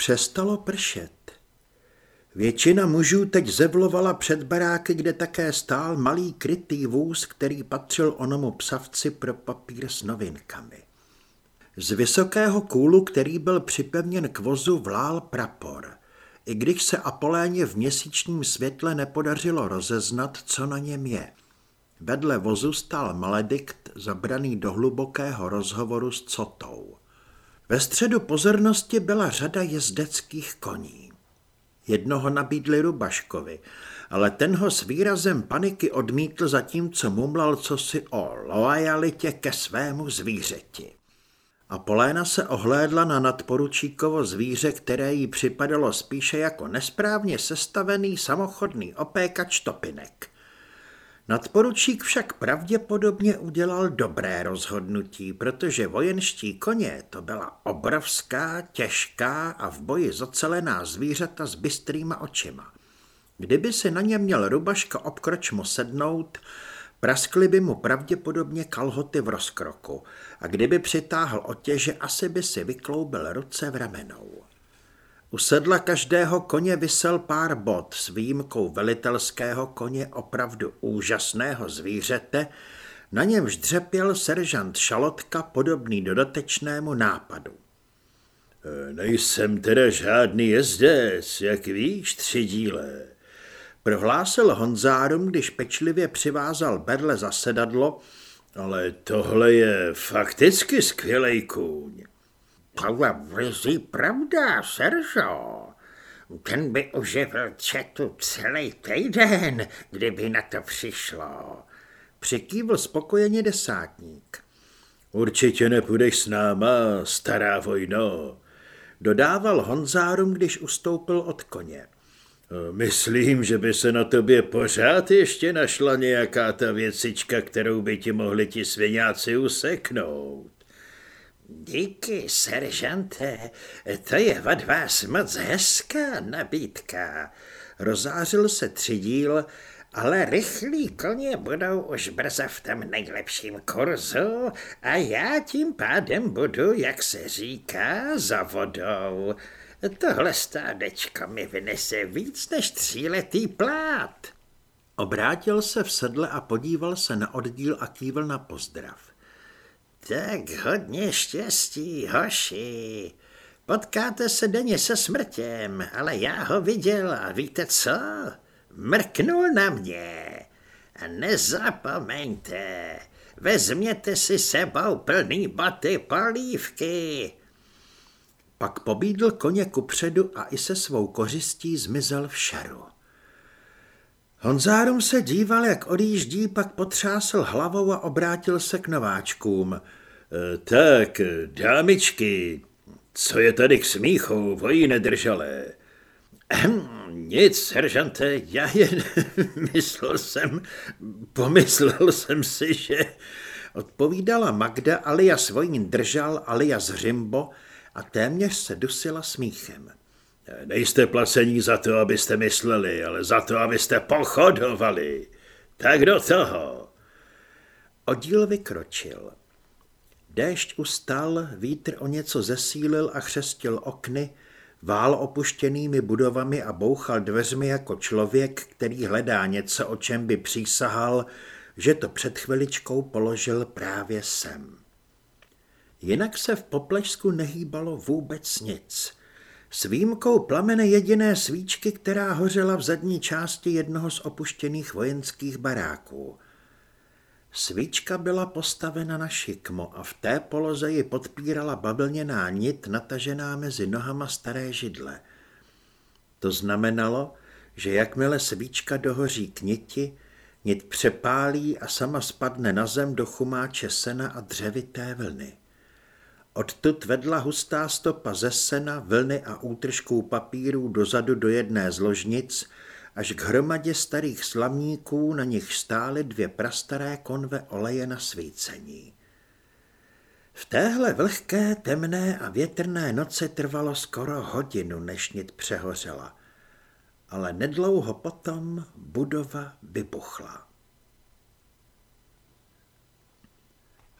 Přestalo pršet. Většina mužů teď zevlovala před baráky, kde také stál malý krytý vůz, který patřil onomu psavci pro papír s novinkami. Z vysokého kůlu, který byl připevněn k vozu, vlál prapor. I když se Apoléně v měsíčním světle nepodařilo rozeznat, co na něm je. Vedle vozu stál maledikt, zabraný do hlubokého rozhovoru s Cotou. Ve středu pozornosti byla řada jezdeckých koní. Jednoho nabídli Rubaškovi, ale ten ho s výrazem paniky odmítl zatímco mumlal cosi o loajalitě ke svému zvířeti. A Poléna se ohlédla na nadporučíkovo zvíře, které jí připadalo spíše jako nesprávně sestavený samochodný opékač topinek. Nadporučík však pravděpodobně udělal dobré rozhodnutí, protože vojenští koně to byla obrovská, těžká a v boji zocelená zvířata s bystrýma očima. Kdyby si na ně měl rubaška obkročmo sednout, praskly by mu pravděpodobně kalhoty v rozkroku a kdyby přitáhl otěže, asi by si vykloubil ruce v ramenou. U sedla každého koně vysel pár bod s výjimkou velitelského koně opravdu úžasného zvířete, na němž dřepěl seržant Šalotka podobný dodatečnému nápadu. E, nejsem teda žádný jezdec, jak víš, tři díle. Prohlásil Honzárum, když pečlivě přivázal berle za sedadlo, ale tohle je fakticky skvělej kůň. To je vizí pravda, Seržo. Ten by uživil četu celý týden, kdyby na to přišlo. Přikývl spokojeně desátník. Určitě nepůjdeš s náma, stará vojno, dodával Honzárum, když ustoupil od koně. Myslím, že by se na tobě pořád ještě našla nějaká ta věcička, kterou by ti mohli ti sviňáci useknout. Díky, seržante, to je od vás moc hezká nabídka. Rozářil se třidíl, ale rychlí koně budou už brzo v tom nejlepším kurzu a já tím pádem budu, jak se říká, za vodou. Tohle stádečko mi vynese víc než tříletý plát. Obrátil se v sedle a podíval se na oddíl a kývil na pozdrav. Tak hodně štěstí, hoši. Potkáte se denně se smrtěm, ale já ho viděl a víte co? Mrknul na mě. A nezapomeňte, vezměte si sebou plný boty polívky. Pak pobídl koně kupředu a i se svou kořistí zmizel v šaru. Honzárum se díval, jak odjíždí, pak potřásl hlavou a obrátil se k nováčkům. E, tak, dámičky, co je tady k smíchu, vojí nedržalé? Ehm, nic, seržante, já jen myslel jsem, pomyslel jsem si, že... Odpovídala Magda alias Vojín držal alias Řimbo a téměř se dusila smíchem. Nejste placení za to, abyste mysleli, ale za to, abyste pochodovali. Tak do toho. Oddíl vykročil. Déšť ustal, vítr o něco zesílil a chřestil okny, vál opuštěnými budovami a bouchal dveřmi jako člověk, který hledá něco, o čem by přísahal, že to před chviličkou položil právě sem. Jinak se v Poplešsku nehýbalo vůbec nic – s výjimkou plamene jediné svíčky, která hořela v zadní části jednoho z opuštěných vojenských baráků. Svíčka byla postavena na šikmo a v té poloze ji podpírala bavlněná nit natažená mezi nohama staré židle. To znamenalo, že jakmile svíčka dohoří k niti, nit přepálí a sama spadne na zem do chumáče sena a dřevité vlny. Odtud vedla hustá stopa ze sena, vlny a útržků papírů dozadu do jedné z ložnic, až k hromadě starých slamníků, na nich stály dvě prastaré konve oleje na svícení. V téhle vlhké, temné a větrné noci trvalo skoro hodinu, než nit přehořela. Ale nedlouho potom budova vybuchla.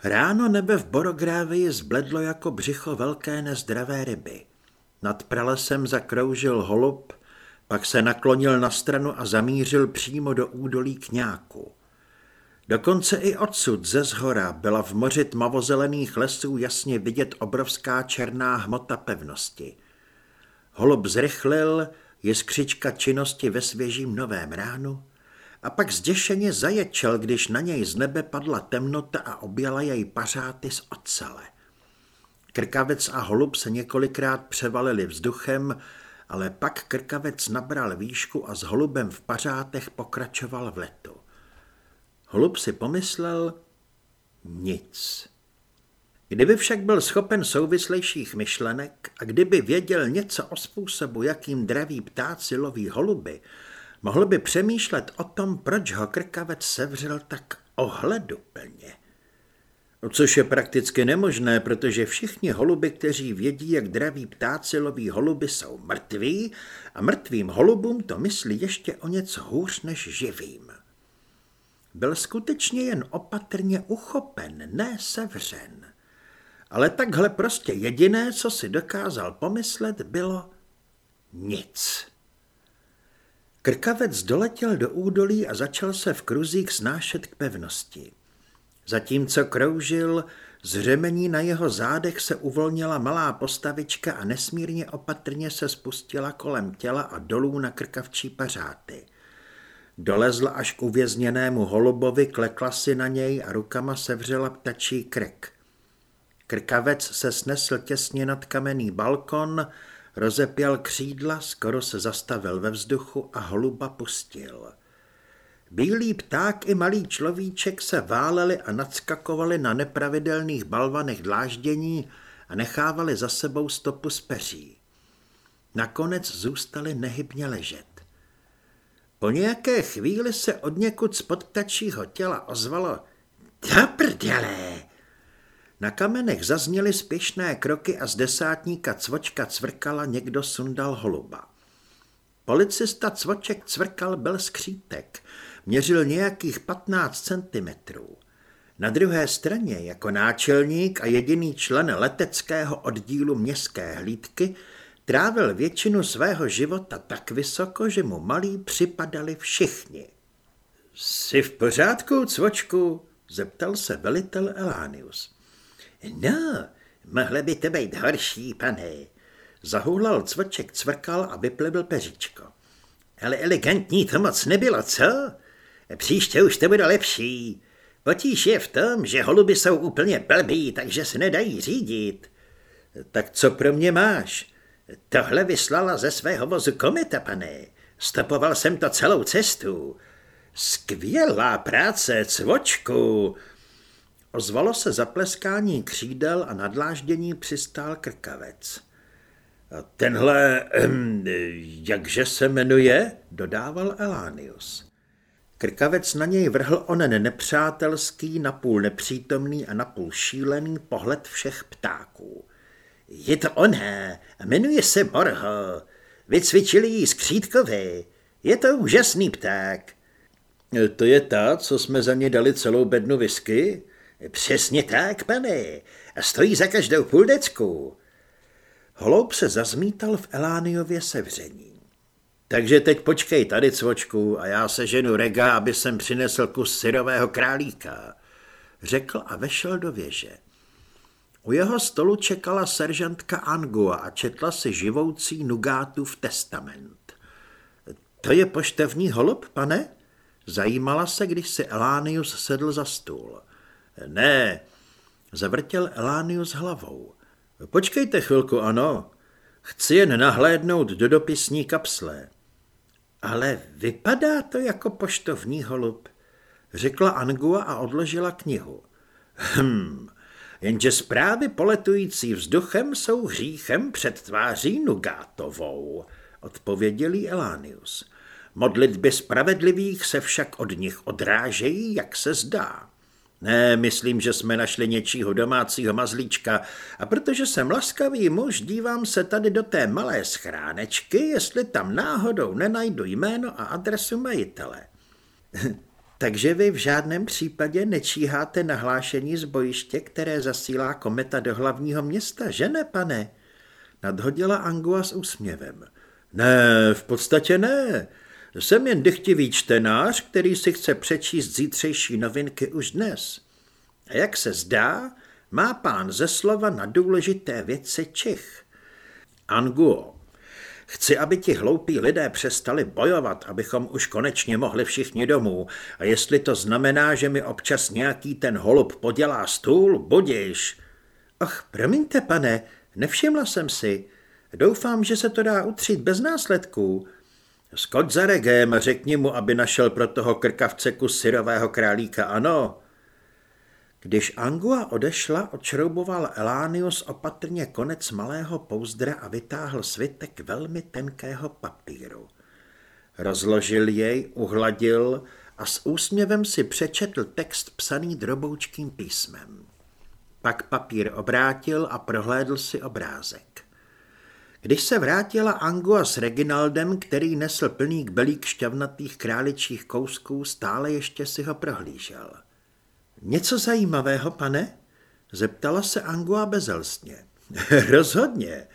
Ráno nebe v Borográvii zbledlo jako břicho velké nezdravé ryby. Nad pralesem zakroužil holub, pak se naklonil na stranu a zamířil přímo do údolí kňáku. Dokonce i odsud ze zhora byla v moři tmavozelených lesů jasně vidět obrovská černá hmota pevnosti. Holub zrychlil, je skřička činnosti ve svěžím novém ránu a pak zděšeně zaječel, když na něj z nebe padla temnota a objala jej pařáty z ocele. Krkavec a holub se několikrát převalili vzduchem, ale pak krkavec nabral výšku a s holubem v pařátech pokračoval v letu. Holub si pomyslel nic. Kdyby však byl schopen souvislejších myšlenek a kdyby věděl něco o způsobu, jakým draví ptáci loví holuby, mohl by přemýšlet o tom, proč ho krkavec sevřel tak ohleduplně. Což je prakticky nemožné, protože všichni holuby, kteří vědí, jak draví ptáci loví holuby, jsou mrtví a mrtvým holubům to myslí ještě o něco hůř než živým. Byl skutečně jen opatrně uchopen, ne sevřen. Ale takhle prostě jediné, co si dokázal pomyslet, bylo nic. Krkavec doletěl do údolí a začal se v kruzích snášet k pevnosti. Zatímco kroužil, z řemení na jeho zádech se uvolnila malá postavička a nesmírně opatrně se spustila kolem těla a dolů na krkavčí pařáty. Dolezla až k uvězněnému holubovi, klekla si na něj a rukama sevřela ptačí krk. Krkavec se snesl těsně nad kamenný balkon, rozepěl křídla, skoro se zastavil ve vzduchu a holuba pustil. Bílý pták i malý človíček se váleli a nadskakovali na nepravidelných balvanech dláždění a nechávali za sebou stopu z peří. Nakonec zůstali nehybně ležet. Po nějaké chvíli se od někud spod ptačího těla ozvalo prdele! Na kamenech zazněly spěšné kroky a z desátníka cvočka cvrkala někdo sundal holuba. Policista cvoček cvrkal byl skřítek, měřil nějakých 15 centimetrů. Na druhé straně jako náčelník a jediný člen leteckého oddílu městské hlídky trávil většinu svého života tak vysoko, že mu malí připadali všichni. Jsi v pořádku, cvočku? zeptal se velitel Elánius. No, mohlo by to být horší, pane. Zahoulal cvoček cvrkal a vyplebil peříčko. Ale elegantní to moc nebylo, co? Příště už to bude lepší. Potíž je v tom, že holuby jsou úplně blbý, takže se nedají řídit. Tak co pro mě máš? Tohle vyslala ze svého vozu kometa, pane. Stopoval jsem to celou cestu. Skvělá práce, cvočku. Ozvalo se zapleskání křídel a nadláždění přistál krkavec. Tenhle, ehm, jakže se jmenuje, dodával Elánius. Krkavec na něj vrhl onen nepřátelský, napůl nepřítomný a napůl šílený pohled všech ptáků. Je to oné, jmenuje se Morho. Vycvičili jí skřítkovi. Je to úžasný pták. To je ta, co jsme za ně dali celou bednu whisky? Přesně tak, pane. A stojí za každou půldecku. Holoub se zazmítal v Elániově sevření. Takže teď počkej tady, cvočku, a já se ženu rega, aby jsem přinesl kus syrového králíka, řekl a vešel do věže. U jeho stolu čekala seržantka Angua a četla si živoucí Nugátův testament. To je poštevní holub, pane? Zajímala se, když si Elánius sedl za stůl. Ne, zavrtěl Elánius hlavou. Počkejte chvilku, ano. Chci jen nahlédnout do dopisní kapsle. Ale vypadá to jako poštovní holub, řekla Angua a odložila knihu. Hm, jenže zprávy poletující vzduchem jsou hříchem před tváří Nugátovou, odpověděl Elánius. Modlitby spravedlivých se však od nich odrážejí, jak se zdá. Ne, myslím, že jsme našli něčího domácího mazlíčka a protože jsem laskavý muž, dívám se tady do té malé schránečky, jestli tam náhodou nenajdu jméno a adresu majitele. Takže vy v žádném případě nečíháte nahlášení z bojiště, které zasílá kometa do hlavního města, že ne, pane? Nadhodila Angua s úsměvem. Ne, v podstatě ne. Jsem jen dychtivý čtenář, který si chce přečíst zítřejší novinky už dnes. A jak se zdá, má pán ze slova na důležité věci Čich. Anguo, chci, aby ti hloupí lidé přestali bojovat, abychom už konečně mohli všichni domů. A jestli to znamená, že mi občas nějaký ten holub podělá stůl, budiš. Ach, promiňte, pane, nevšimla jsem si. Doufám, že se to dá utřít bez následků. Skoč za regem řekni mu, aby našel pro toho krkavce kus syrového králíka, ano. Když Angua odešla, odšrouboval Elánius opatrně konec malého pouzdra a vytáhl svitek velmi tenkého papíru. Rozložil jej, uhladil a s úsměvem si přečetl text psaný droboučkým písmem. Pak papír obrátil a prohlédl si obrázek. Když se vrátila Angua s Reginaldem, který nesl plný belík šťavnatých králičích kousků, stále ještě si ho prohlížel. Něco zajímavého, pane? Zeptala se Angua bezelstně. Rozhodně.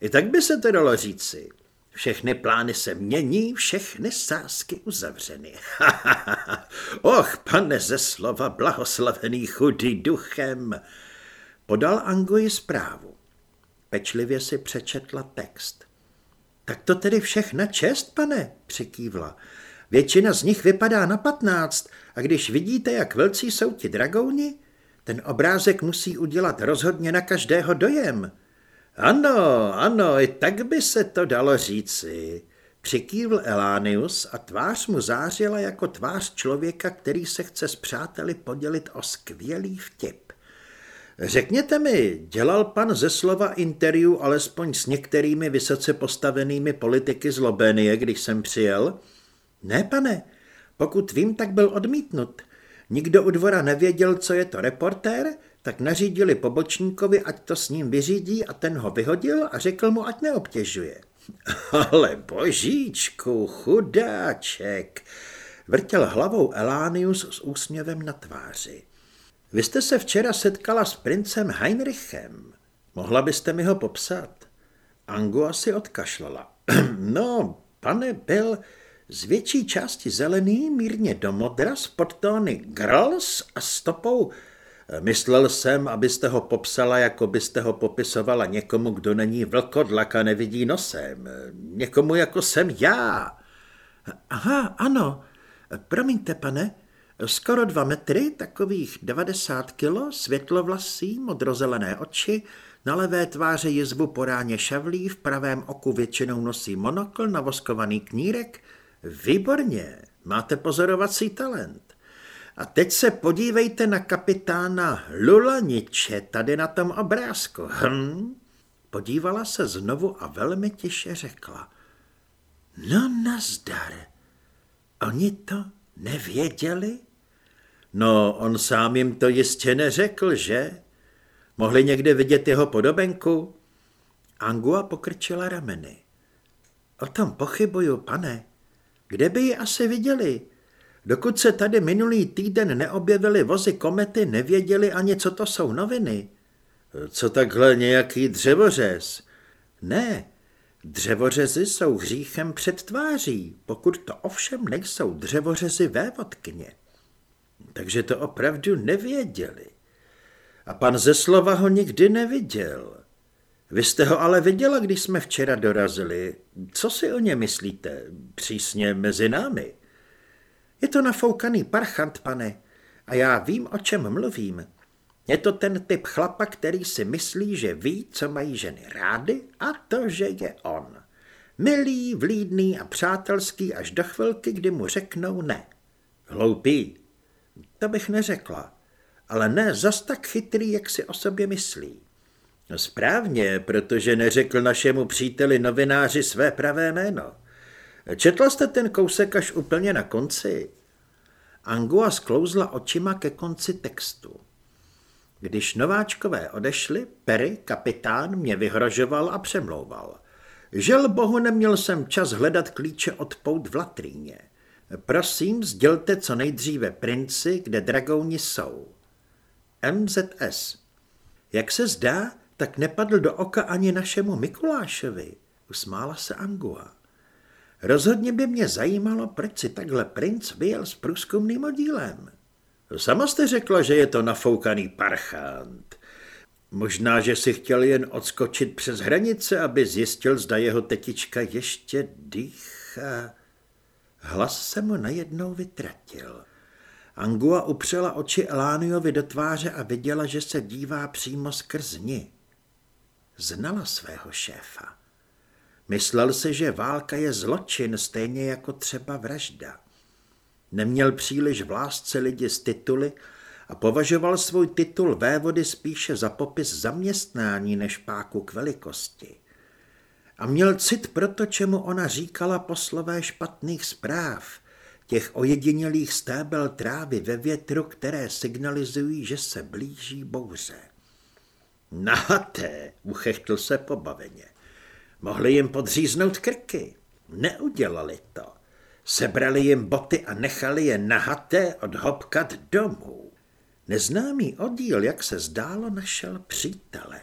I tak by se to dalo říci. Všechny plány se mění, všechny sásky uzavřeny. Och, pane ze slova blahoslavený chudý duchem, podal Angui zprávu. Pečlivě si přečetla text. Tak to tedy všechna čest, pane, přikývla. Většina z nich vypadá na patnáct a když vidíte, jak velcí jsou ti dragouni, ten obrázek musí udělat rozhodně na každého dojem. Ano, ano, i tak by se to dalo říci. Přikývl Elánius a tvář mu zářila jako tvář člověka, který se chce s přáteli podělit o skvělý vtip. Řekněte mi, dělal pan ze slova interview alespoň s některými vysoce postavenými politiky z Lobenie, když jsem přijel? Ne, pane, pokud vím, tak byl odmítnut. Nikdo u dvora nevěděl, co je to reportér, tak nařídili pobočníkovi, ať to s ním vyřídí a ten ho vyhodil a řekl mu, ať neobtěžuje. Ale božíčku, chudáček, vrtěl hlavou Elánius s úsměvem na tváři. Vy jste se včera setkala s princem Heinrichem. Mohla byste mi ho popsat? Angu asi odkašlala. no, pane, byl z větší části zelený, mírně do modra, s podtóny grls a stopou. Myslel jsem, abyste ho popsala, jako byste ho popisovala někomu, kdo není vlkodlak a nevidí nosem. Někomu, jako jsem já. Aha, ano. Promiňte, pane, Skoro dva metry, takových 90 kilo, světlovlasý, modrozelené oči, na levé tváře jizvu po ráně šavlí, v pravém oku většinou nosí monokl, navoskovaný knírek. Výborně, máte pozorovací talent. A teď se podívejte na kapitána Lulaniče tady na tom obrázku. Hm? Podívala se znovu a velmi tiše řekla. No nazdar, oni to nevěděli? No, on sám jim to jistě neřekl, že? Mohli někde vidět jeho podobenku? Angua pokrčila rameny. O tom pochybuju, pane. Kde by ji asi viděli? Dokud se tady minulý týden neobjevily vozy komety, nevěděli ani, co to jsou noviny. Co takhle nějaký dřevořez? Ne, dřevořezy jsou hříchem před tváří, pokud to ovšem nejsou dřevořezy vévodkyně takže to opravdu nevěděli. A pan ze slova ho nikdy neviděl. Vy jste ho ale viděla, když jsme včera dorazili. Co si o ně myslíte? Přísně mezi námi. Je to nafoukaný parchant, pane, a já vím, o čem mluvím. Je to ten typ chlapa, který si myslí, že ví, co mají ženy rády a to, že je on. Milý, vlídný a přátelský až do chvilky, kdy mu řeknou ne. Hloupý, to bych neřekla, ale ne zas tak chytrý, jak si o sobě myslí. No správně, protože neřekl našemu příteli novináři své pravé jméno. Četla jste ten kousek až úplně na konci? Angua sklouzla očima ke konci textu. Když nováčkové odešli, Perry, kapitán, mě vyhrožoval a přemlouval. Žel bohu neměl jsem čas hledat klíče od pout v latríně. Prosím, sdělte co nejdříve princi, kde dragouni jsou. MZS. Jak se zdá, tak nepadl do oka ani našemu Mikulášovi, usmála se Angua. Rozhodně by mě zajímalo, proč si takhle princ vyjel s průzkumným oddílem. Sama jste řekla, že je to nafoukaný parchant. Možná, že si chtěl jen odskočit přes hranice, aby zjistil, zda jeho tetička ještě dýchá. Hlas se mu najednou vytratil. Angua upřela oči Elániovi do tváře a viděla, že se dívá přímo skrz ní. Znala svého šéfa. Myslel si, že válka je zločin, stejně jako třeba vražda. Neměl příliš v lásce lidi z tituly a považoval svůj titul vévody spíše za popis zaměstnání než páku k velikosti. A měl cit pro to, čemu ona říkala poslové špatných zpráv, těch ojedinělých stébel trávy ve větru, které signalizují, že se blíží bouře. Nahaté, uchechtl se pobaveně. Mohli jim podříznout krky. Neudělali to. Sebrali jim boty a nechali je nahaté odhopkat domů. Neznámý oddíl, jak se zdálo, našel přítele.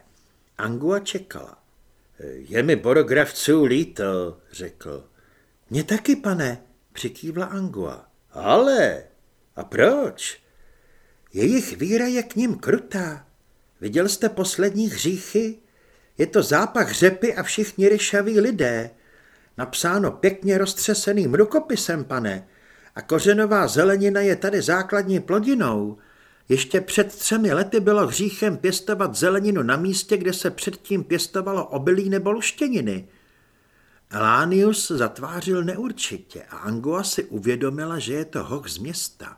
Angua čekala. Je mi borogravců líto, řekl. Mně taky, pane, přikývla Angua. Ale, a proč? Jejich víra je k ním krutá. Viděl jste poslední hříchy? Je to zápach řepy a všichni ryšaví lidé. Napsáno pěkně roztřeseným rukopisem, pane. A kořenová zelenina je tady základní plodinou. Ještě před třemi lety bylo hříchem pěstovat zeleninu na místě, kde se předtím pěstovalo obilí nebo luštěniny. Elánius zatvářil neurčitě a Angua si uvědomila, že je to hoch z města.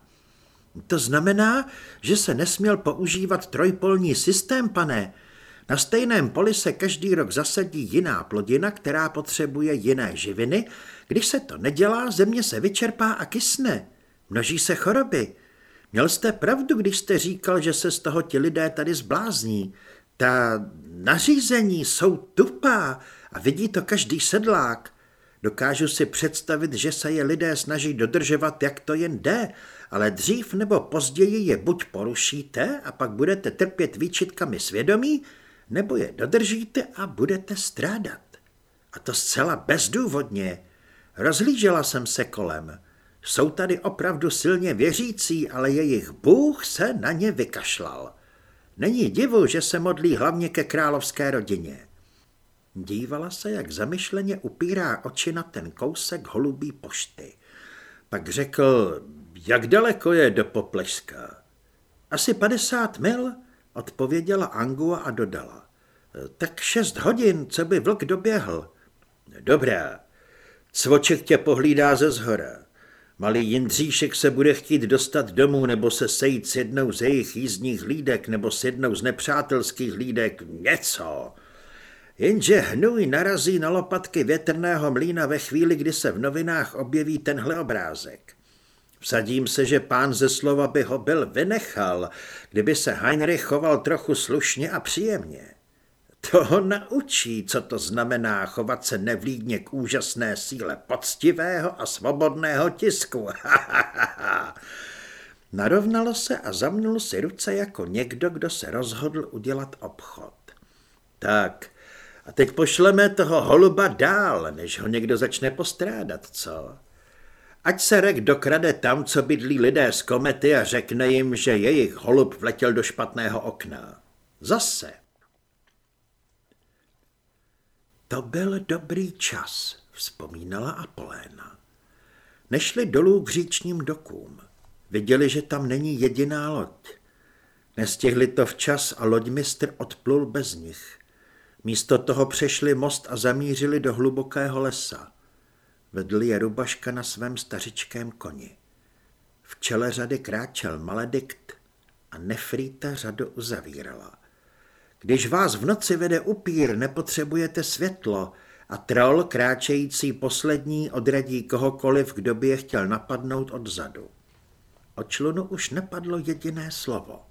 To znamená, že se nesměl používat trojpolní systém, pane. Na stejném poli se každý rok zasadí jiná plodina, která potřebuje jiné živiny. Když se to nedělá, země se vyčerpá a kysne. Množí se choroby. Měl jste pravdu, když jste říkal, že se z toho ti lidé tady zblázní. Ta nařízení jsou tupá a vidí to každý sedlák. Dokážu si představit, že se je lidé snaží dodržovat, jak to jen jde, ale dřív nebo později je buď porušíte a pak budete trpět výčitkami svědomí, nebo je dodržíte a budete strádat. A to zcela bezdůvodně. Rozhlížela jsem se kolem. Jsou tady opravdu silně věřící, ale jejich Bůh se na ně vykašlal. Není divu, že se modlí hlavně ke královské rodině. Dívala se, jak zamyšleně upírá oči na ten kousek holubí pošty. Pak řekl, jak daleko je do Poplešska? Asi 50 mil, odpověděla Angua a dodala. Tak šest hodin, co by vlk doběhl. Dobrá, cvoček tě pohlídá ze zhora. Malý Jindříšek se bude chtít dostat domů nebo se sejít s jednou z jejich jízdních hlídek nebo s jednou z nepřátelských hlídek. Něco. Jenže hnůj narazí na lopatky větrného mlína ve chvíli, kdy se v novinách objeví tenhle obrázek. Vsadím se, že pán ze slova by ho byl vynechal, kdyby se Heinrich choval trochu slušně a příjemně. To ho naučí, co to znamená chovat se nevlídně k úžasné síle poctivého a svobodného tisku. Narovnalo se a zamnul si ruce jako někdo, kdo se rozhodl udělat obchod. Tak, a teď pošleme toho holuba dál, než ho někdo začne postrádat, co? Ať se rek dokrade tam, co bydlí lidé z komety a řekne jim, že jejich holub vletěl do špatného okna. Zase. To byl dobrý čas, vzpomínala Apoléna. Nešli dolů k říčním dokům. Viděli, že tam není jediná loď. Nestihli to včas a loďmistr odplul bez nich. Místo toho přešli most a zamířili do hlubokého lesa. Vedl je Rubaška na svém stařičkém koni. V čele řady kráčel Maledikt a Nefrýta řadu uzavírala. Když vás v noci vede upír, nepotřebujete světlo a troll, kráčející poslední, odradí kohokoliv, kdo by je chtěl napadnout odzadu. O člunu už nepadlo jediné slovo.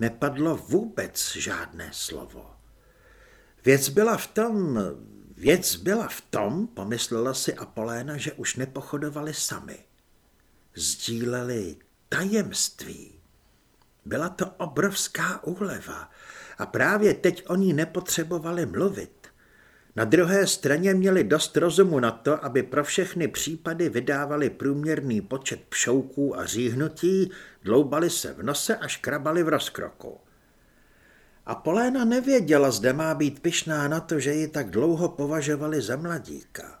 Nepadlo vůbec žádné slovo. Věc byla v tom, věc byla v tom, pomyslela si Apoléna, že už nepochodovali sami. Sdíleli tajemství. Byla to obrovská úleva a právě teď oni nepotřebovali mluvit. Na druhé straně měli dost rozumu na to, aby pro všechny případy vydávali průměrný počet pšouků a říhnutí, dloubali se v nose a škrabali v rozkroku. A Poléna nevěděla, zde má být pyšná na to, že ji tak dlouho považovali za mladíka.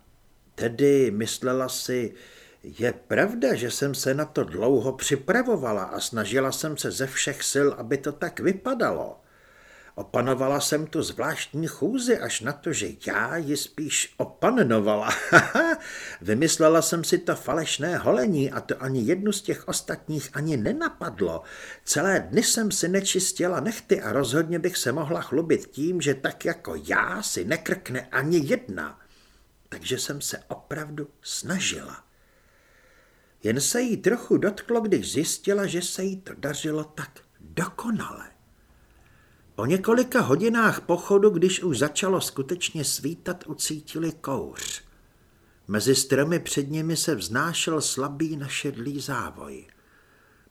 Tedy myslela si, je pravda, že jsem se na to dlouho připravovala a snažila jsem se ze všech sil, aby to tak vypadalo. Opanovala jsem tu zvláštní chůzi až na to, že já ji spíš opanovala. Vymyslela jsem si to falešné holení a to ani jednu z těch ostatních ani nenapadlo. Celé dny jsem si nečistila nechty a rozhodně bych se mohla chlubit tím, že tak jako já si nekrkne ani jedna. Takže jsem se opravdu snažila. Jen se jí trochu dotklo, když zjistila, že se jí to dařilo tak dokonale. Po několika hodinách pochodu, když už začalo skutečně svítat, ucítili kouř. Mezi stromy před nimi se vznášel slabý našedlý závoj.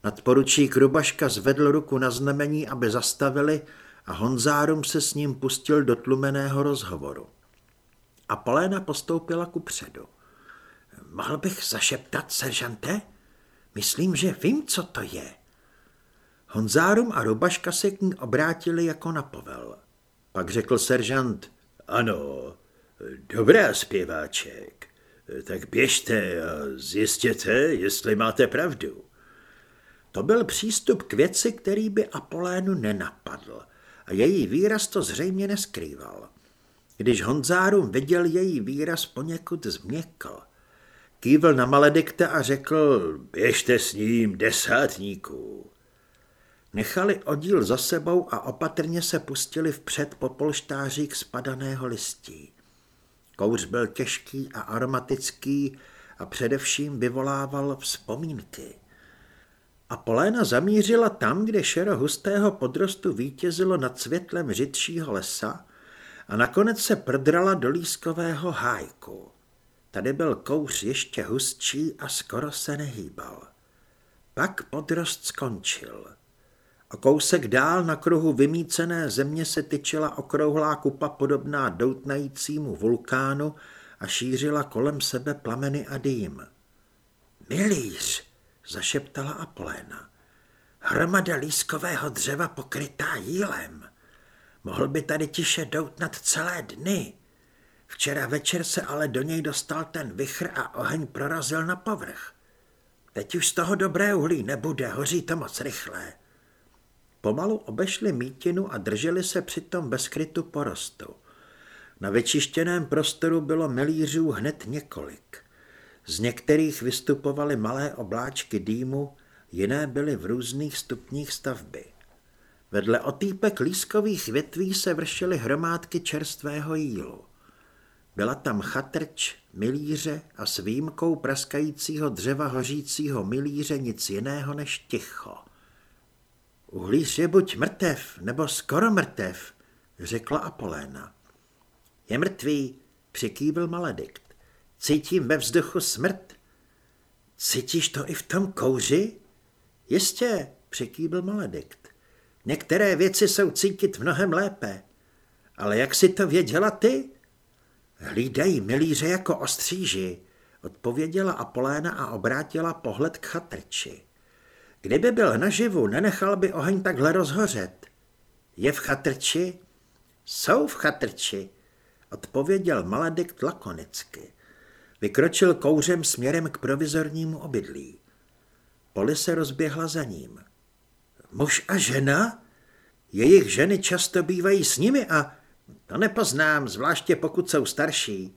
Nadporučík Rubaška zvedl ruku na znamení, aby zastavili a Honzárum se s ním pustil do tlumeného rozhovoru. A Poléna postoupila ku předu. Mohl bych zašeptat, seržante? Myslím, že vím, co to je. Honzárum a Rubaška se k ní obrátili jako na povel. Pak řekl seržant, ano, dobrá zpěváček, tak běžte a zjistěte, jestli máte pravdu. To byl přístup k věci, který by Apolénu nenapadl a její výraz to zřejmě neskrýval. Když Honzárum viděl její výraz, poněkud změkl. Kývl na maledikta a řekl, běžte s ním desátníků. Nechali oddíl za sebou a opatrně se pustili vpřed po polštářích spadaného listí. Kouř byl těžký a aromatický a především vyvolával vzpomínky. A Poléna zamířila tam, kde šero hustého podrostu vítězilo nad světlem řidšího lesa a nakonec se prdrala do lískového hájku. Tady byl kouř ještě hustší a skoro se nehýbal. Pak podrost skončil. A kousek dál na kruhu vymícené země se tyčila okrouhlá kupa podobná doutnajícímu vulkánu a šířila kolem sebe plameny a dým. Milíř, zašeptala Apoléna. Hromada lískového dřeva pokrytá jílem. Mohl by tady tiše doutnat celé dny. Včera večer se ale do něj dostal ten vichr a oheň prorazil na povrch. Teď už z toho dobré uhlí nebude, hoří to moc rychle. Pomalu obešli mítinu a drželi se přitom bez krytu porostu. Na vyčištěném prostoru bylo milířů hned několik. Z některých vystupovaly malé obláčky dýmu, jiné byly v různých stupních stavby. Vedle otýpek lískových větví se vršily hromádky čerstvého jílu. Byla tam chatrč, milíře a s výjimkou praskajícího dřeva hořícího milíře nic jiného než ticho. Uhlíř je buď mrtev, nebo skoro mrtev, řekla Apoléna. Je mrtvý, přikývil Maledikt. Cítím ve vzduchu smrt. Cítíš to i v tom kouři? Jistě, přikývil Maledikt. Některé věci jsou cítit mnohem lépe. Ale jak si to věděla ty? Hlídají milíře jako ostříži, odpověděla Apoléna a obrátila pohled k chatrči. Kdyby byl naživu, nenechal by oheň takhle rozhořet. Je v chatrči? Jsou v chatrči, odpověděl Maledikt lakonicky. Vykročil kouřem směrem k provizornímu obydlí. Poli se rozběhla za ním. Muž a žena? Jejich ženy často bývají s nimi a to nepoznám, zvláště pokud jsou starší.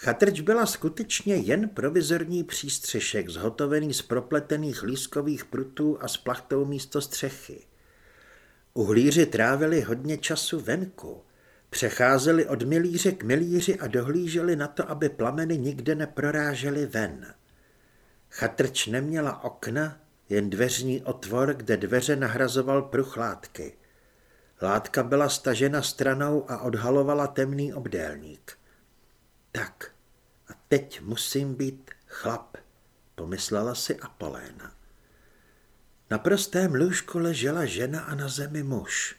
Chatrč byla skutečně jen provizorní přístřešek zhotovený z propletených lískových prutů a s plachtou místo střechy. Uhlíři trávili hodně času venku. Přecházeli od milíře k milíři a dohlíželi na to, aby plameny nikde neprorážely ven. Chatrč neměla okna, jen dveřní otvor, kde dveře nahrazoval pruch látky. Látka byla stažena stranou a odhalovala temný obdélník. Tak, a teď musím být chlap, pomyslela si Apoléna. Na prostém lůžku ležela žena a na zemi muž.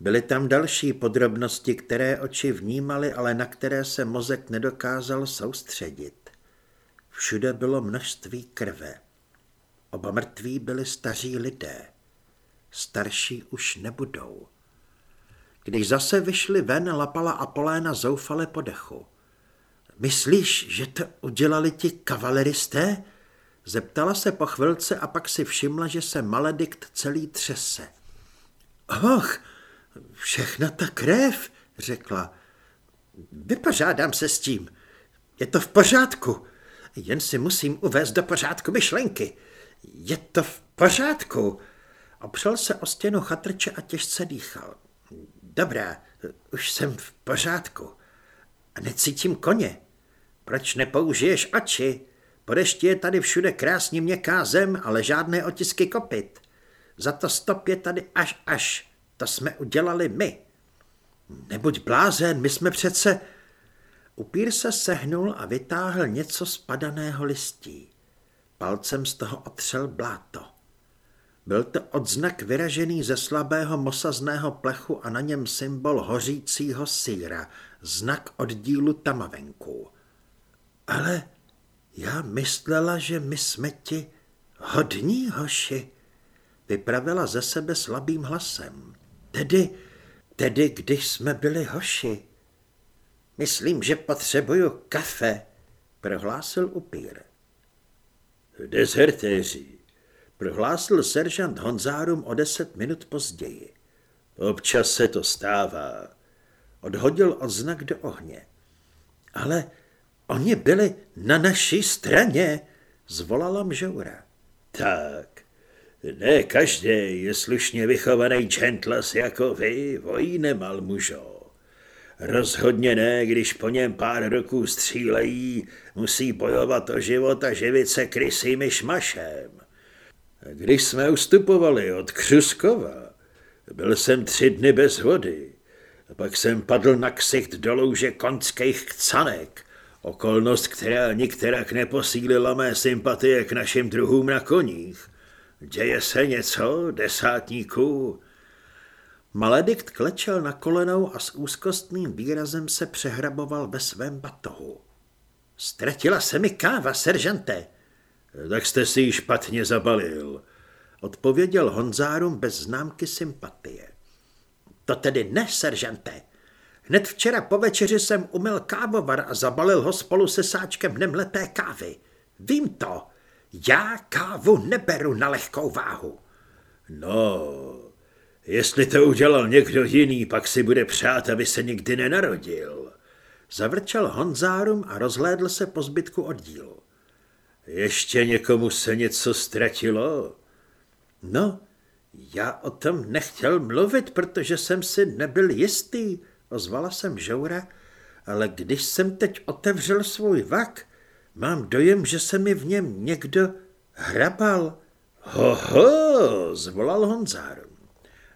Byly tam další podrobnosti, které oči vnímaly, ale na které se mozek nedokázal soustředit. Všude bylo množství krve. Oba mrtví byli staří lidé. Starší už nebudou. Když zase vyšli ven, lapala Apoléna zoufale po dechu. Myslíš, že to udělali ti kavaleristé? Zeptala se po chvilce a pak si všimla, že se maledikt celý třese. Och, všechna ta krev, řekla. Vypořádám se s tím. Je to v pořádku. Jen si musím uvést do pořádku myšlenky. Je to v pořádku. Opřel se o stěnu chatrče a těžce dýchal. Dobrá, už jsem v pořádku. A necítím koně. Proč nepoužiješ oči? Po dešti je tady všude krásně měkká zem, ale žádné otisky kopit. Za to stop je tady až až. To jsme udělali my. Nebuď blázen, my jsme přece... Upír se sehnul a vytáhl něco spadaného listí. Palcem z toho otřel bláto. Byl to odznak vyražený ze slabého mosazného plechu a na něm symbol hořícího síra, znak oddílu tamavenků. Ale já myslela, že my jsme ti hodní hoši, vypravila ze sebe slabým hlasem. Tedy, tedy, když jsme byli hoši. Myslím, že potřebuju kafe, prohlásil upír. Dezertéři, prohlásil seržant Honzárum o deset minut později. Občas se to stává. Odhodil odznak do ohně. Ale oni byli na naší straně, zvolala mžoura. Tak, ne každý je slušně vychovaný gentles jako vy, vojí mužo. Rozhodně ne, když po něm pár roků střílejí, musí bojovat o život a živit se krysým šmašem. Když jsme ustupovali od Křuskova, byl jsem tři dny bez vody. Pak jsem padl na ksicht do louže konských kcanek, okolnost, která nikterak neposílila mé sympatie k našim druhům na koních. Děje se něco, desátníků? Maledikt klečel na kolenou a s úzkostným výrazem se přehraboval ve svém batohu. Ztratila se mi káva, seržante. Tak jste si ji špatně zabalil, odpověděl Honzárum bez známky sympatie. To tedy ne, seržante. Hned včera po večeři jsem umyl kávovar a zabalil ho spolu se sáčkem nemleté kávy. Vím to. Já kávu neberu na lehkou váhu. No, jestli to udělal někdo jiný, pak si bude přát, aby se nikdy nenarodil. Zavrčel Honzárum a rozhlédl se po zbytku oddílu. Ještě někomu se něco ztratilo? No, já o tom nechtěl mluvit, protože jsem si nebyl jistý, ozvala jsem žoura, ale když jsem teď otevřel svůj vak, mám dojem, že se mi v něm někdo hrabal. Ho, zvolal Honzárum.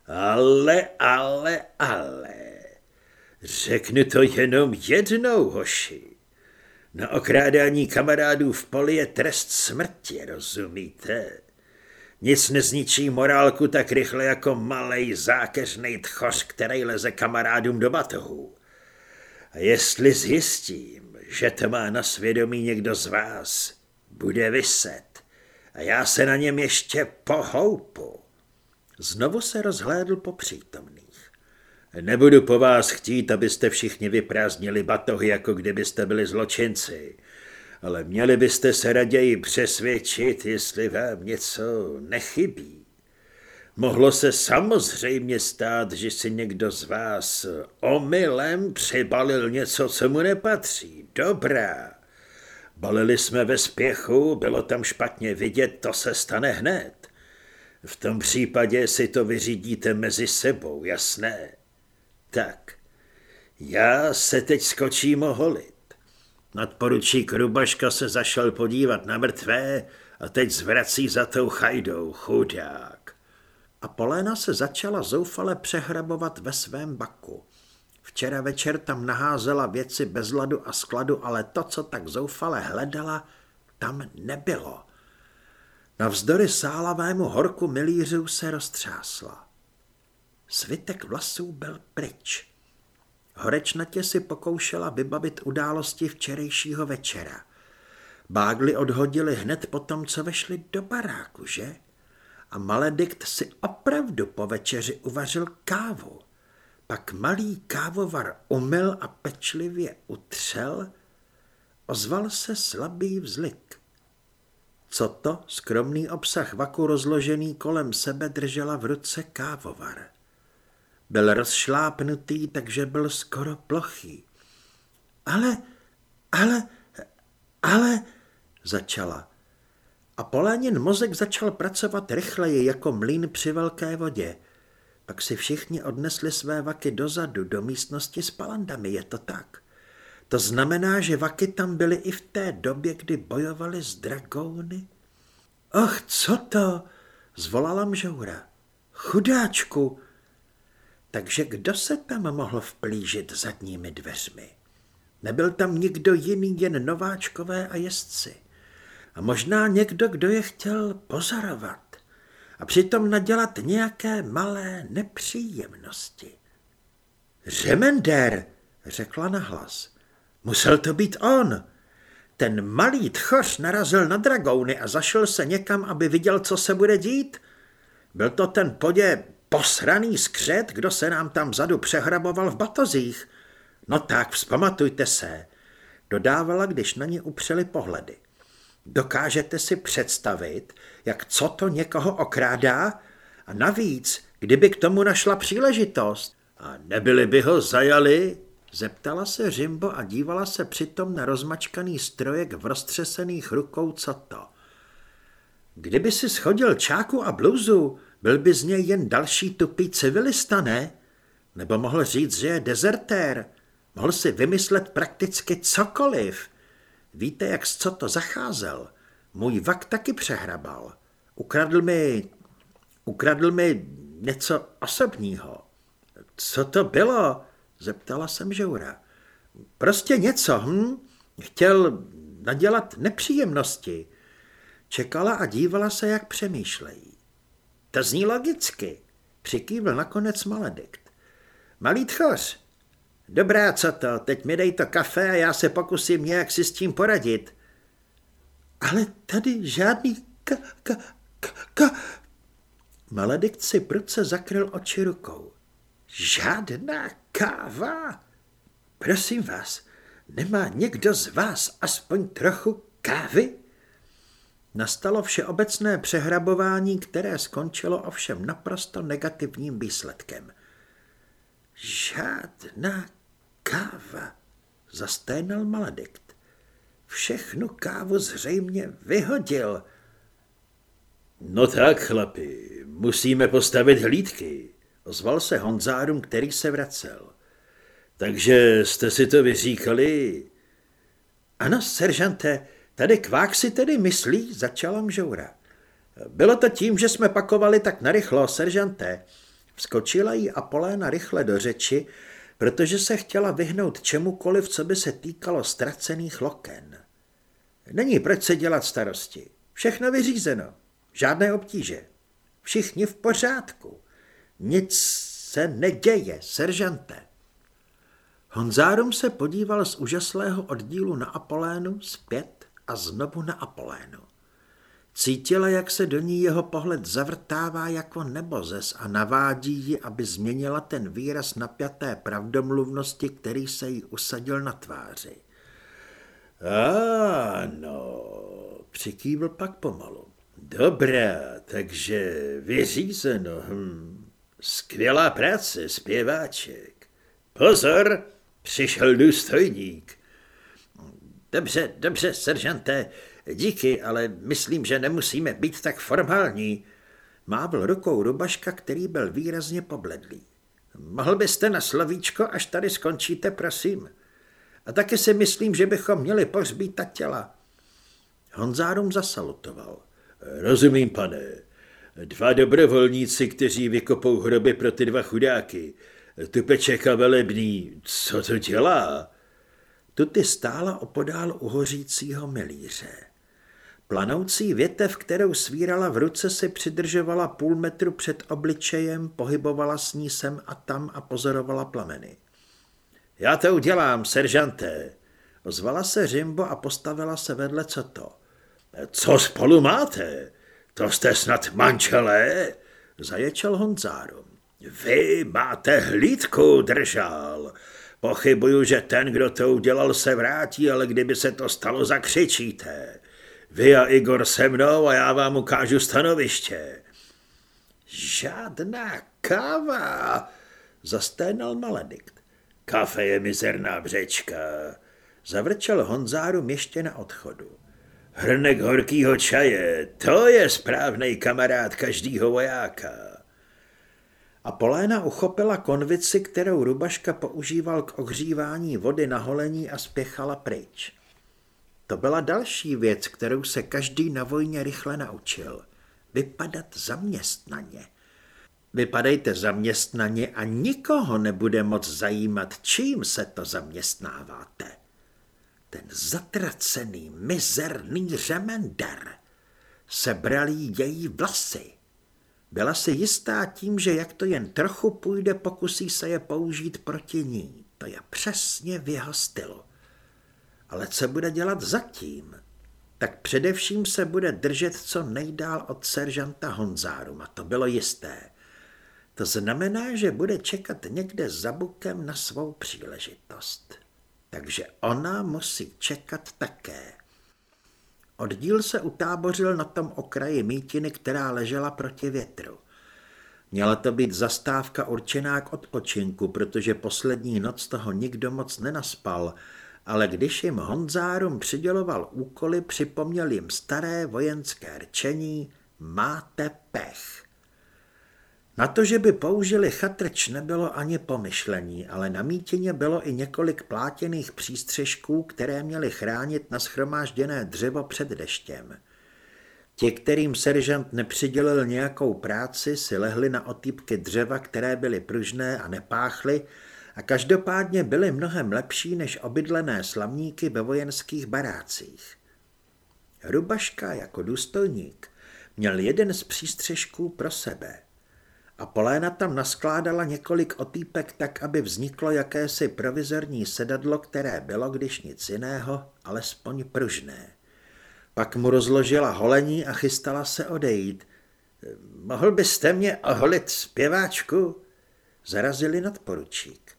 Ale, ale, ale. Řekni to jenom jednou, hoši. Na okrádání kamarádů v poli je trest smrti, rozumíte? Nic nezničí morálku tak rychle jako malej zákeřný tchoř, který leze kamarádům do batohu. A jestli zjistím, že to má na svědomí někdo z vás, bude vyset a já se na něm ještě pohoupu. Znovu se rozhlédl po přítomných. Nebudu po vás chtít, abyste všichni vyprázdnili batohy, jako kdybyste byli zločinci ale měli byste se raději přesvědčit, jestli vám něco nechybí. Mohlo se samozřejmě stát, že si někdo z vás omylem přibalil něco, co mu nepatří. Dobrá. Balili jsme ve spěchu, bylo tam špatně vidět, to se stane hned. V tom případě si to vyřídíte mezi sebou, jasné? Tak, já se teď skočím oholit. Nadporučík Rubaška se zašel podívat na mrtvé a teď zvrací za tou chajdou, chudák. A Poléna se začala zoufale přehrabovat ve svém baku. Včera večer tam naházela věci bez ladu a skladu, ale to, co tak zoufale hledala, tam nebylo. Navzdory sálavému horku milířů se roztřásla. Svitek vlasů byl pryč. Horečnatě si pokoušela vybavit události včerejšího večera. Bágly odhodili hned po tom, co vešli do baráku, že? A Maledikt si opravdu po večeři uvařil kávu. Pak malý kávovar umyl a pečlivě utřel, ozval se slabý vzlik. Co to skromný obsah vaku rozložený kolem sebe držela v ruce kávovar. Byl rozšlápnutý, takže byl skoro plochý. Ale, ale, ale, začala. A Polénin mozek začal pracovat rychleji jako mlín při velké vodě. Pak si všichni odnesli své vaky dozadu, do místnosti s palandami, je to tak. To znamená, že vaky tam byly i v té době, kdy bojovali s dragóny? Och, co to? Zvolala mžoura. Chudáčku! Takže kdo se tam mohl vplížit zadními dveřmi? Nebyl tam nikdo jiný, jen nováčkové a jezdci. A možná někdo, kdo je chtěl pozorovat a přitom nadělat nějaké malé nepříjemnosti. Řemender, řekla nahlas. Musel to být on. Ten malý tchoř narazil na dragouny a zašel se někam, aby viděl, co se bude dít. Byl to ten podě posraný skřet, kdo se nám tam vzadu přehraboval v batozích. No tak, vzpamatujte se, dodávala, když na ně upřeli pohledy. Dokážete si představit, jak co to někoho okrádá? A navíc, kdyby k tomu našla příležitost. A nebyli by ho zajali? Zeptala se Řimbo a dívala se přitom na rozmačkaný strojek v roztřesených rukou, co to. Kdyby si schodil čáku a bluzu, byl by z něj jen další tupý civilista, ne? Nebo mohl říct, že je dezertér. Mohl si vymyslet prakticky cokoliv. Víte, jak co to zacházel? Můj vak taky přehrabal. Ukradl mi... Ukradl mi něco osobního. Co to bylo? Zeptala jsem Žoura. Prostě něco, hm? Chtěl nadělat nepříjemnosti. Čekala a dívala se, jak přemýšlejí. To zní logicky, přikývl nakonec Maledikt. Malý tchoř, dobrá, co to, teď mi dej to kafe a já se pokusím nějak si s tím poradit. Ale tady žádný ka, ka, ka, ka. Maledikt si prudce zakryl oči rukou. Žádná káva? Prosím vás, nemá někdo z vás aspoň trochu kávy? Nastalo všeobecné přehrabování, které skončilo ovšem naprosto negativním výsledkem. Žádná káva, zasténal Maledikt. Všechnu kávu zřejmě vyhodil. No tak, chlapi, musíme postavit hlídky, ozval se Honzárum, který se vracel. Takže jste si to vyříkali? Ano, seržante, Tady kvák si tedy myslí, začala mžoura. Bylo to tím, že jsme pakovali tak narychlo, seržanté. Vskočila jí Apoléna rychle do řeči, protože se chtěla vyhnout čemukoliv, co by se týkalo ztracených loken. Není proč se dělat starosti. Všechno vyřízeno. Žádné obtíže. Všichni v pořádku. Nic se neděje, seržante. Honzárum se podíval z úžaslého oddílu na Apolénu zpět a znovu na Apolénu. Cítila, jak se do ní jeho pohled zavrtává jako nebozes a navádí ji, aby změnila ten výraz napjaté pravdomluvnosti, který se jí usadil na tváři. Ano, přikývl pak pomalu. Dobrá, takže vyřízeno. Hm. Skvělá práce, zpěváček. Pozor, přišel důstojník. Dobře, dobře, seržante, díky, ale myslím, že nemusíme být tak formální. Mávl rukou Rubaška, který byl výrazně pobledlý. Mohl byste na slovíčko, až tady skončíte, prosím. A taky si myslím, že bychom měli pohřbít ta těla. Honzárum zasalutoval. Rozumím, pane. Dva dobrovolníci, kteří vykopou hroby pro ty dva chudáky. Tupeček a velebný, co to dělá? Tuty stála opodál uhořícího milíře. Planoucí větev, kterou svírala v ruce, si přidržovala půl metru před obličejem, pohybovala s ní sem a tam a pozorovala plameny. Já to udělám, seržante. Ozvala se Řimbo a postavila se vedle co to. Co spolu máte? To jste snad manželé? Zaječel Honzáru. Vy máte hlídku, držal. Pochybuju, že ten, kdo to udělal, se vrátí, ale kdyby se to stalo, zakřičíte. Vy a Igor se mnou a já vám ukážu stanoviště. Žádná káva, zasténal Maledikt. Kafe je mizerná břečka. Zavrčel Honzáru ještě na odchodu. Hrnek horkýho čaje, to je správný kamarád každýho vojáka. A Poléna uchopila konvici, kterou Rubaška používal k ohřívání vody na holení a spěchala pryč. To byla další věc, kterou se každý na vojně rychle naučil. Vypadat zaměstnaně. Vypadejte zaměstnaně a nikoho nebude moc zajímat, čím se to zaměstnáváte. Ten zatracený, mizerný řemender. Sebrali její vlasy. Byla si jistá tím, že jak to jen trochu půjde, pokusí se je použít proti ní. To je přesně v jeho stylu. Ale co bude dělat zatím? Tak především se bude držet co nejdál od seržanta Honzáru, a to bylo jisté. To znamená, že bude čekat někde za bukem na svou příležitost. Takže ona musí čekat také. Oddíl se utábořil na tom okraji mítiny, která ležela proti větru. Měla to být zastávka určená k odpočinku, protože poslední noc toho nikdo moc nenaspal, ale když jim Honzárum přiděloval úkoly, připomněl jim staré vojenské rčení máte pech. Na to, že by použili chatrč, nebylo ani pomyšlení, ale na mítině bylo i několik plátěných přístřežků, které měly chránit na schromážděné dřevo před deštěm. Ti, kterým seržant nepřidělil nějakou práci, si lehli na otýpky dřeva, které byly pružné a nepáchly, a každopádně byly mnohem lepší než obydlené slamníky ve vojenských barácích. Rubaška jako důstojník měl jeden z přístřežků pro sebe – a Poléna tam naskládala několik otýpek tak, aby vzniklo jakési provizorní sedadlo, které bylo, když nic jiného, alespoň pružné. Pak mu rozložila holení a chystala se odejít. Mohl byste mě oholit zpěváčku? Zarazili nadporučík.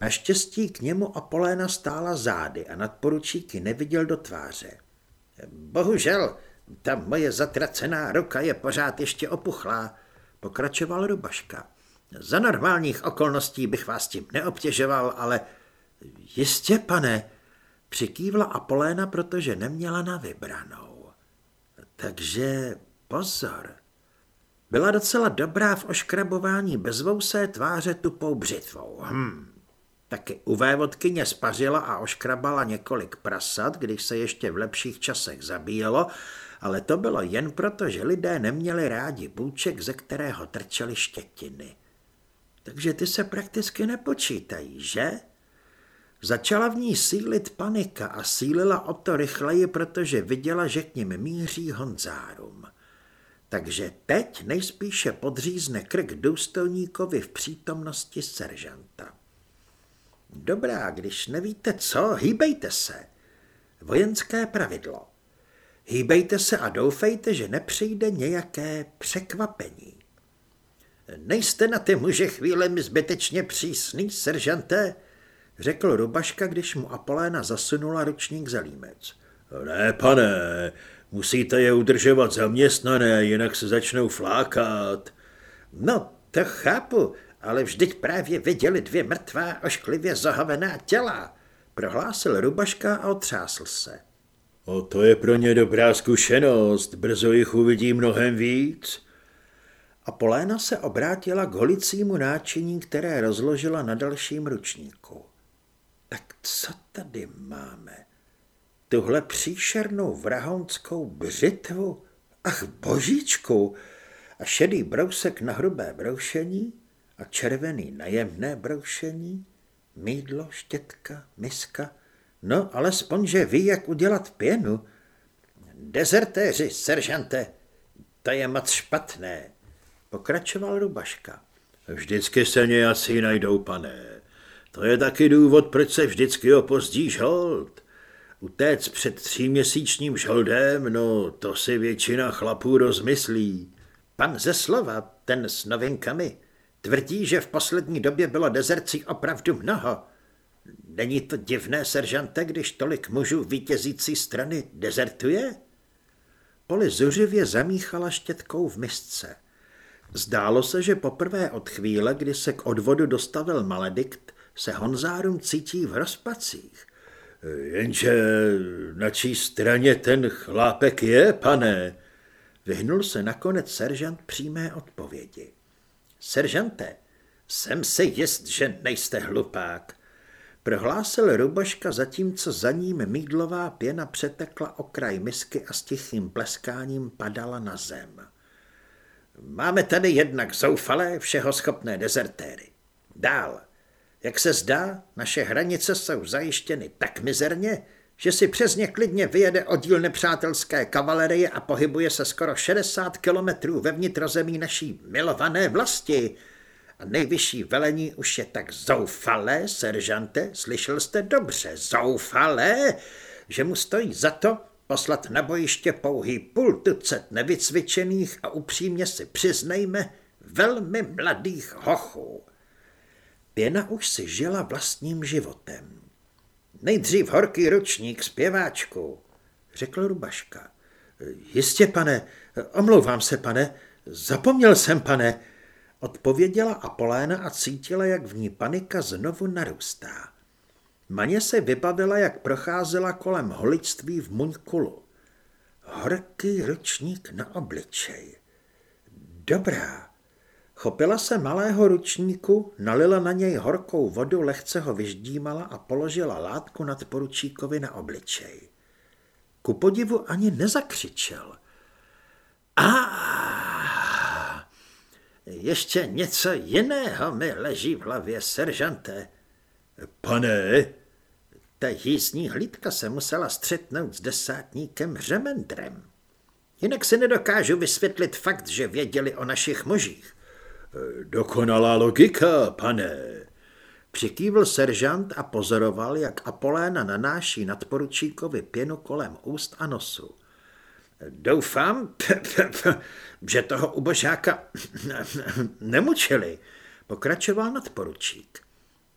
Naštěstí k němu Apoléna stála zády a nadporučík ji neviděl do tváře. Bohužel, ta moje zatracená ruka je pořád ještě opuchlá, Pokračoval Rubaška. Za normálních okolností bych vás tím neobtěžoval, ale jistě, pane, přikývla Apoléna, protože neměla na vybranou. Takže pozor. Byla docela dobrá v oškrabování bezvousé tváře tupou břitvou. Hm. Taky u vévodkyně spařila a oškrabala několik prasat, když se ještě v lepších časech zabíjelo, ale to bylo jen proto, že lidé neměli rádi bůček, ze kterého trčely štětiny. Takže ty se prakticky nepočítají, že? Začala v ní sílit panika a sílila o to rychleji, protože viděla, že k ním míří Honzárum. Takže teď nejspíše podřízne krk důstojníkovi v přítomnosti seržanta. Dobrá, když nevíte co, hýbejte se. Vojenské pravidlo. Hýbejte se a doufejte, že nepřijde nějaké překvapení. Nejste na ty muže chvílemi zbytečně přísný, seržante, řekl Rubaška, když mu Apoléna zasunula ručník za límec. Ne, pane, musíte je udržovat zaměstnané, jinak se začnou flákat. No, to chápu, ale vždyť právě viděli dvě mrtvá, ošklivě zahavená těla, prohlásil Rubaška a otřásl se. O to je pro ně dobrá zkušenost, brzo jich uvidí mnohem víc. A Poléna se obrátila k holicímu náčiní, které rozložila na dalším ručníku. Tak co tady máme? Tuhle příšernou vrahonskou břitvu? Ach, božíčku! A šedý brousek na hrubé broušení? A červený na jemné broušení? Mídlo, štětka, miska – No, alespoň, že ví, jak udělat pěnu. Dezertéři, seržante, to je moc špatné, pokračoval Rubaška. Vždycky se nějací najdou, pane. To je taky důvod, proč se vždycky opozdíš hold. Utéct před tříměsíčním žoldem, no to si většina chlapů rozmyslí. Pan ze slova, ten s novinkami, tvrdí, že v poslední době bylo dezercí opravdu mnoho. Není to divné, seržante, když tolik mužů vítězící strany dezertuje? Poli zuřivě zamíchala štětkou v misce. Zdálo se, že poprvé od chvíle, kdy se k odvodu dostavil maledikt, se Honzárum cítí v rozpacích. Jenže na čí straně ten chlápek je, pane? Vyhnul se nakonec seržant přímé odpovědi. Seržante, jsem si jist, že nejste hlupák. Prohlásil Rubaška, zatímco za ním mídlová pěna přetekla okraj misky a s tichým pleskáním padala na zem. Máme tady jednak zoufalé, všeho schopné dezertéry. Dál. Jak se zdá, naše hranice jsou zajištěny tak mizerně, že si přes ně klidně vyjede oddíl nepřátelské kavalerie a pohybuje se skoro 60 kilometrů ve vnitrozemí naší milované vlasti. A nejvyšší velení už je tak zoufalé, seržante, slyšel jste dobře, zoufalé, že mu stojí za to poslat na bojiště pouhý půl tucet nevycvičených a upřímně si přiznejme, velmi mladých hochů. Pěna už si žila vlastním životem. Nejdřív horký ručník zpěváčku, řekl Rubaška. Jistě, pane, omlouvám se, pane, zapomněl jsem, pane, odpověděla Apoléna a cítila, jak v ní panika znovu narůstá. Maně se vybavila, jak procházela kolem holictví v Muňkulu. Horký ručník na obličej. Dobrá. Chopila se malého ručníku, nalila na něj horkou vodu, lehce ho vyždímala a položila látku nad poručíkovi na obličej. Ku podivu ani nezakřičel. A ještě něco jiného mi leží v hlavě, seržante. Pane, ta jízdní hlídka se musela střetnout s desátníkem Řemendrem. Jinak si nedokážu vysvětlit fakt, že věděli o našich mužích. Dokonalá logika, pane. Přikývl seržant a pozoroval, jak Apoléna nanáší nadporučíkovi pěnu kolem úst a nosu. Doufám, že toho ubožáka nemučili, pokračoval nadporučík.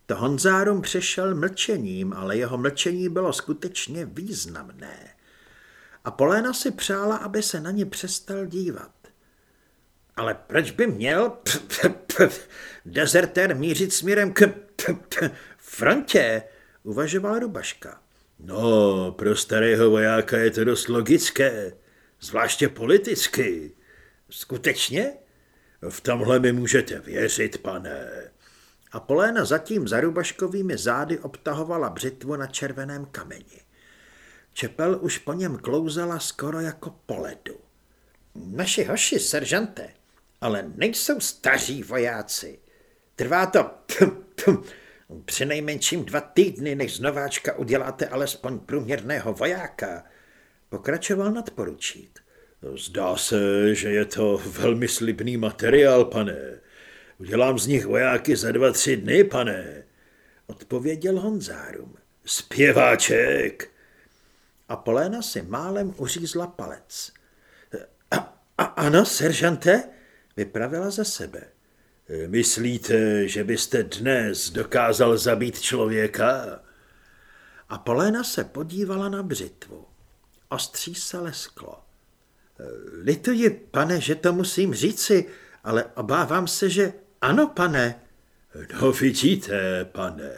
To Honzárum přešel mlčením, ale jeho mlčení bylo skutečně významné. A Poléna si přála, aby se na ně přestal dívat. Ale proč by měl dezertér mířit směrem k frontě? Uvažoval Rubaška. No, pro starého vojáka je to dost logické, zvláště politicky. Skutečně? V tomhle mi můžete věřit, pane. A Poléna zatím za Rubaškovými zády obtahovala břitvu na červeném kameni. Čepel už po něm klouzala skoro jako po ledu. Naši hoši, seržante, ale nejsou staří vojáci. Trvá to při nejmenším dva týdny, než z nováčka uděláte alespoň průměrného vojáka, pokračoval nadporučík. Zdá se, že je to velmi slibný materiál, pane. Udělám z nich vojáky za dva, tři dny, pane, odpověděl Honzárum. Zpěváček! A Poléna si málem uřízla palec. A, a ano, seržante, vypravila ze sebe. Myslíte, že byste dnes dokázal zabít člověka? A Poléna se podívala na břitvu. Ostří se lesklo. Lituji, pane, že to musím říci, ale obávám se, že ano, pane. No vidíte, pane.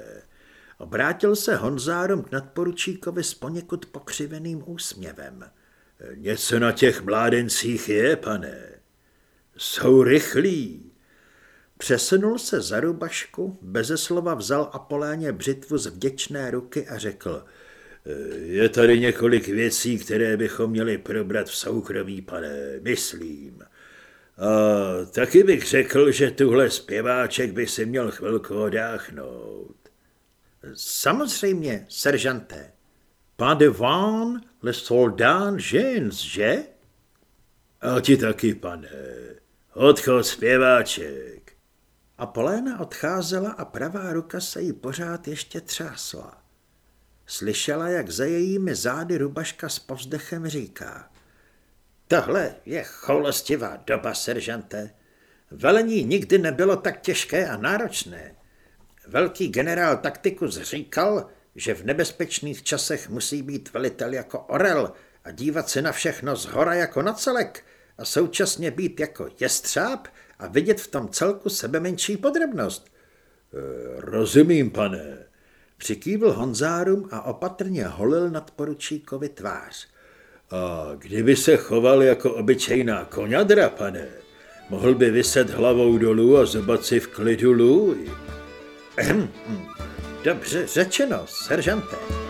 Obrátil se Honzárom k nadporučíkovi s poněkud pokřiveným úsměvem. Něco na těch mládencích je, pane. Jsou rychlí. Přesunul se za rubašku, beze slova vzal Apoléně břitvu z vděčné ruky a řekl Je tady několik věcí, které bychom měli probrat v soukromí, pane, myslím. A taky bych řekl, že tuhle zpěváček by si měl chvilku odáchnout. Samozřejmě, seržante. pas devant le soldat Jens, že? A ti taky, pane. Odchod zpěváček. A Poléna odcházela a pravá ruka se jí pořád ještě třásla. Slyšela, jak za jejími zády Rubaška s povzdechem říká. Tohle je choulostivá doba, seržante. Velení nikdy nebylo tak těžké a náročné. Velký generál taktikus říkal, že v nebezpečných časech musí být velitel jako orel a dívat se na všechno z hora jako na celek a současně být jako jestřáb a vidět v tom celku sebe menší podrobnost. E, rozumím, pane. Přikývl Honzárum a opatrně holil nad poručíkovi tvář. A kdyby se choval jako obyčejná koňadra, pane, mohl by vyset hlavou dolů a zobat si v klidu lůj. Dobře řečeno, seržante.